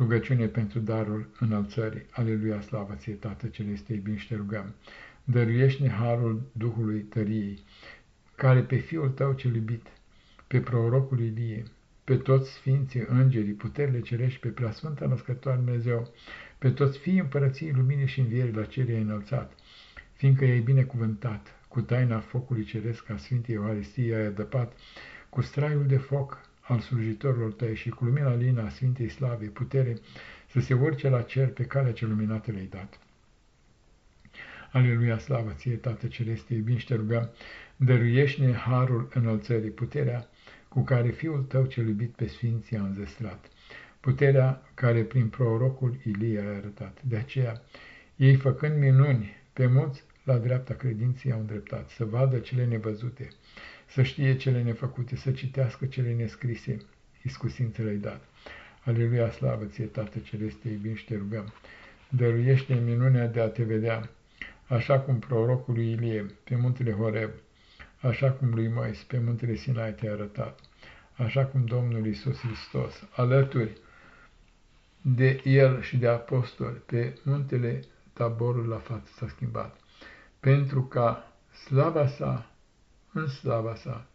Rugăciune pentru darul înălțării. Aleluia, slavă ție, Tată Celeste, iubim și te rugăm. Dăruiește-ne harul Duhului tăriei, care pe Fiul tău cel iubit, pe prorocul Ilie, pe toți sfinții, îngerii, puterile cerești, pe preasfânta născătoare Dumnezeu, pe toți fiii împărăției luminii și învierii la cer ai înălțat, fiindcă e binecuvântat, cu taina focului ceresc ca Sfântii Euharistie ai adăpat, cu straiul de foc al slujitorilor tăi și cu lumina lină a Sfintei Slavei, putere, să se urce la cer pe calea ce luminată le-ai dat. Aleluia, slavă ție, Tată Celeste, iubim și te rugăm, dăruiește-ne harul înălțării, puterea cu care Fiul tău cel iubit pe Sfinții a înzestrat, puterea care prin prorocul Ilie a arătat. De aceea, ei făcând minuni pe mulți, la dreapta credinței au îndreptat, să vadă cele nevăzute, să știe cele nefăcute, să citească cele nescrise, iscusință le-ai dat. Aleluia, slavă ție, Tată Celeste, iubim și te rugăm, dăruiește minunea de a te vedea, așa cum prorocul lui Ilie pe muntele Horeb, așa cum lui Moise pe muntele Sinai te-a arătat, așa cum Domnul Iisus Hristos, alături de el și de apostoli, pe muntele Taborul la față s-a schimbat, pentru ca slava sa, în slava sa,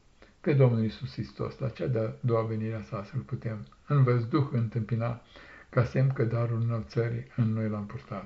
pe Domnul Iisus Hristos, la cea de-a doua venire a sa, să-L putem în văzduh întâmpina, ca semn că darul înălțării în noi l-am purtat.